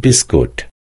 biscuit.